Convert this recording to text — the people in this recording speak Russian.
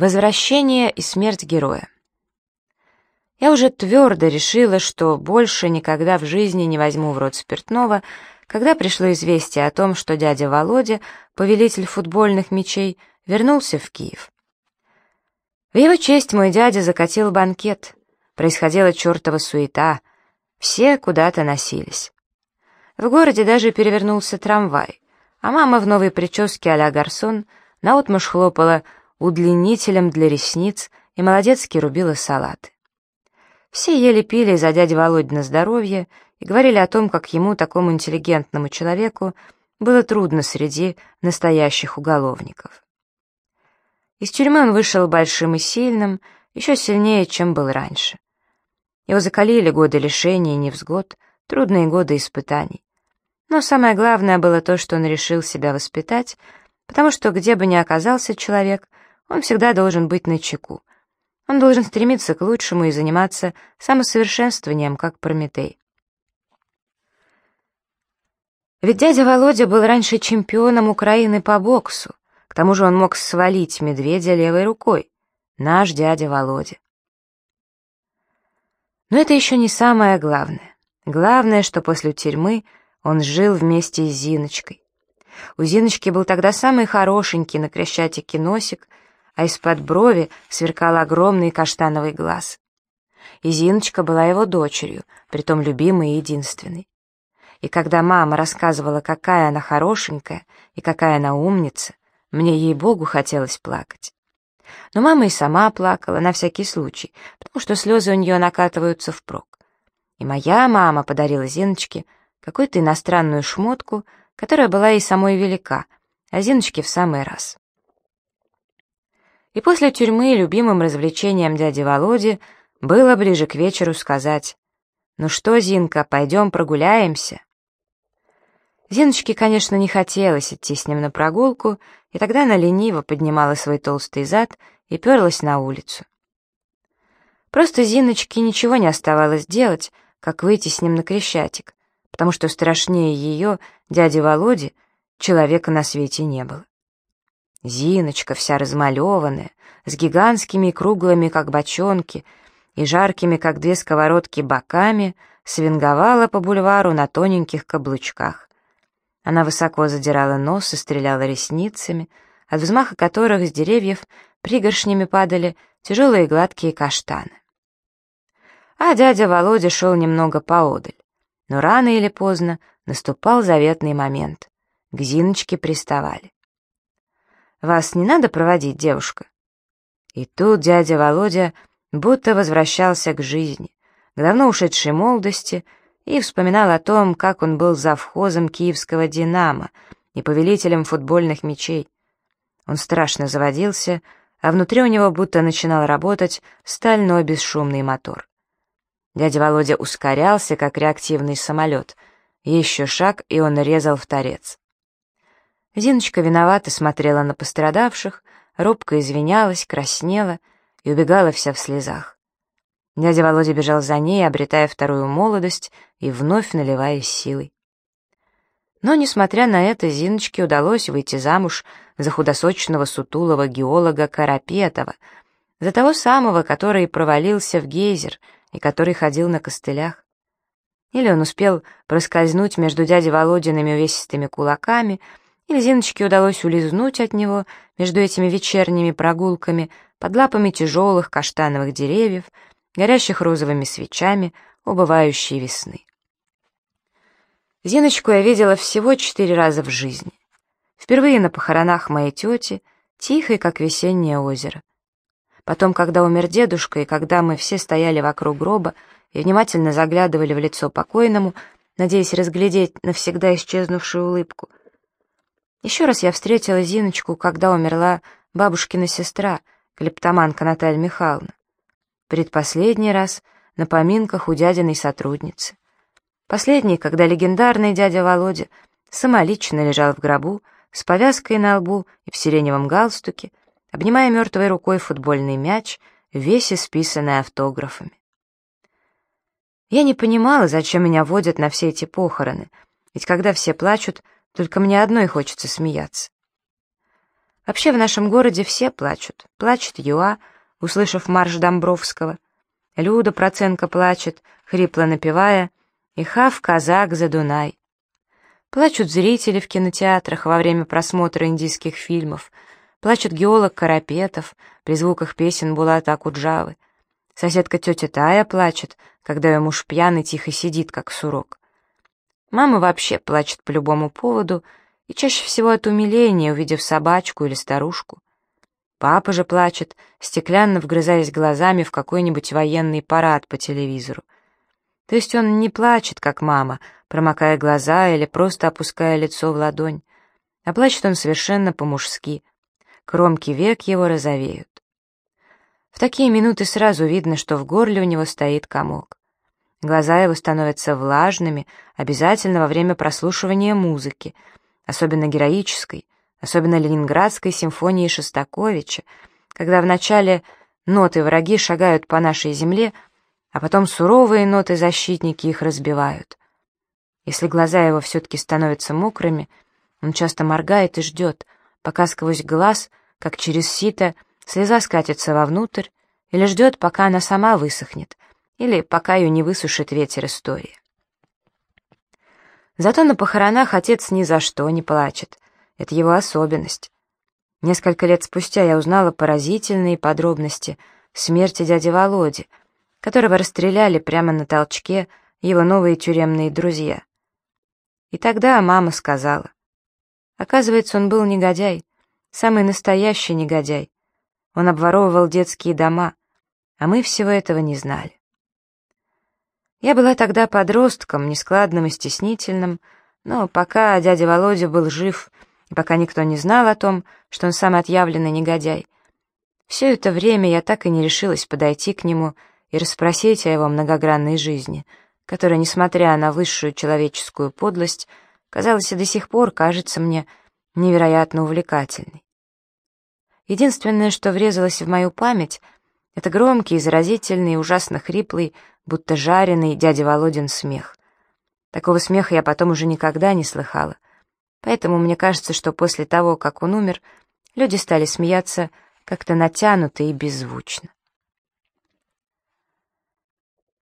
Возвращение и смерть героя. Я уже твердо решила, что больше никогда в жизни не возьму в рот спиртного, когда пришло известие о том, что дядя Володя, повелитель футбольных мячей, вернулся в Киев. В его честь мой дядя закатил банкет. Происходила чертова суета. Все куда-то носились. В городе даже перевернулся трамвай, а мама в новой прическе а-ля гарсон наотмашь хлопала удлинителем для ресниц и молодецки рубила салаты. Все ели пили за дядя Володь на здоровье и говорили о том, как ему, такому интеллигентному человеку, было трудно среди настоящих уголовников. Из тюрьмы он вышел большим и сильным, еще сильнее, чем был раньше. Его закалили годы лишений и невзгод, трудные годы испытаний. Но самое главное было то, что он решил себя воспитать, потому что где бы ни оказался человек — он всегда должен быть на чеку. Он должен стремиться к лучшему и заниматься самосовершенствованием, как Прометей. Ведь дядя Володя был раньше чемпионом Украины по боксу. К тому же он мог свалить медведя левой рукой. Наш дядя Володя. Но это еще не самое главное. Главное, что после тюрьмы он жил вместе с Зиночкой. У Зиночки был тогда самый хорошенький на Крещатике носик — а из-под брови сверкал огромный каштановый глаз. И Зиночка была его дочерью, притом любимой и единственной. И когда мама рассказывала, какая она хорошенькая и какая она умница, мне, ей-богу, хотелось плакать. Но мама и сама плакала, на всякий случай, потому что слезы у нее накатываются впрок. И моя мама подарила Зиночке какую-то иностранную шмотку, которая была ей самой велика, а Зиночке в самый раз. И после тюрьмы любимым развлечением дяди Володи было ближе к вечеру сказать «Ну что, Зинка, пойдем прогуляемся?» Зиночке, конечно, не хотелось идти с ним на прогулку, и тогда она лениво поднимала свой толстый зад и перлась на улицу. Просто Зиночке ничего не оставалось делать, как выйти с ним на Крещатик, потому что страшнее ее, дяди Володи, человека на свете не было. Зиночка, вся размалеванная, с гигантскими круглыми, как бочонки, и жаркими, как две сковородки, боками, свинговала по бульвару на тоненьких каблучках. Она высоко задирала нос и стреляла ресницами, от взмаха которых с деревьев пригоршнями падали тяжелые гладкие каштаны. А дядя Володя шел немного поодаль. Но рано или поздно наступал заветный момент. К Зиночке приставали. Вас не надо проводить, девушка?» И тут дядя Володя будто возвращался к жизни, к давно ушедшей молодости, и вспоминал о том, как он был завхозом киевского «Динамо» и повелителем футбольных мячей. Он страшно заводился, а внутри у него будто начинал работать стальной бесшумный мотор. Дядя Володя ускорялся, как реактивный самолет. Еще шаг, и он резал в торец. Зиночка виновато смотрела на пострадавших, робко извинялась, краснела и убегала вся в слезах. Дядя Володя бежал за ней, обретая вторую молодость и вновь наливаясь силой. Но, несмотря на это, Зиночке удалось выйти замуж за худосочного сутулого геолога Карапетова, за того самого, который провалился в гейзер и который ходил на костылях. Или он успел проскользнуть между дядей Володиными увесистыми кулаками — или Зиночке удалось улизнуть от него между этими вечерними прогулками под лапами тяжелых каштановых деревьев, горящих розовыми свечами убывающей весны. Зиночку я видела всего четыре раза в жизни. Впервые на похоронах моей тети, тихой, как весеннее озеро. Потом, когда умер дедушка, и когда мы все стояли вокруг гроба и внимательно заглядывали в лицо покойному, надеясь разглядеть навсегда исчезнувшую улыбку — еще раз я встретила Зиночку, когда умерла бабушкина сестра, клептоманка Наталья Михайловна. Предпоследний раз на поминках у дядиной сотрудницы. Последний, когда легендарный дядя Володя самолично лежал в гробу с повязкой на лбу и в сиреневом галстуке, обнимая мертвой рукой футбольный мяч, весь исписанный автографами. Я не понимала, зачем меня водят на все эти похороны, ведь когда все плачут, только мне одной хочется смеяться. Вообще в нашем городе все плачут. Плачет Юа, услышав марш Домбровского. Люда Проценко плачет, хрипло напевая, и Хав казак за Дунай. Плачут зрители в кинотеатрах во время просмотра индийских фильмов. Плачет геолог Карапетов при звуках песен Булата Акуджавы. Соседка тетя Тая плачет, когда ее муж пьяный тихо сидит, как сурок. Мама вообще плачет по любому поводу, и чаще всего от умиления, увидев собачку или старушку. Папа же плачет, стеклянно вгрызаясь глазами в какой-нибудь военный парад по телевизору. То есть он не плачет, как мама, промокая глаза или просто опуская лицо в ладонь, а плачет он совершенно по-мужски. Кромки век его розовеют. В такие минуты сразу видно, что в горле у него стоит комок. Глаза его становятся влажными, обязательно во время прослушивания музыки, особенно героической, особенно ленинградской симфонии Шостаковича, когда вначале ноты враги шагают по нашей земле, а потом суровые ноты защитники их разбивают. Если глаза его все-таки становятся мокрыми, он часто моргает и ждет, пока сквозь глаз, как через сито, слеза скатится вовнутрь, или ждет, пока она сама высохнет, или пока ее не высушит ветер истории. Зато на похоронах отец ни за что не плачет. Это его особенность. Несколько лет спустя я узнала поразительные подробности смерти дяди Володи, которого расстреляли прямо на толчке его новые тюремные друзья. И тогда мама сказала. Оказывается, он был негодяй, самый настоящий негодяй. Он обворовывал детские дома, а мы всего этого не знали. Я была тогда подростком, нескладным и стеснительным, но пока дядя Володя был жив, и пока никто не знал о том, что он самый отъявленный негодяй, все это время я так и не решилась подойти к нему и расспросить о его многогранной жизни, которая, несмотря на высшую человеческую подлость, казалась и до сих пор кажется мне невероятно увлекательной. Единственное, что врезалось в мою память — это громкий, заразительный, ужасно хриплый, будто жареный дядя Володин смех. Такого смеха я потом уже никогда не слыхала. Поэтому мне кажется, что после того, как он умер, люди стали смеяться как-то натянуто и беззвучно.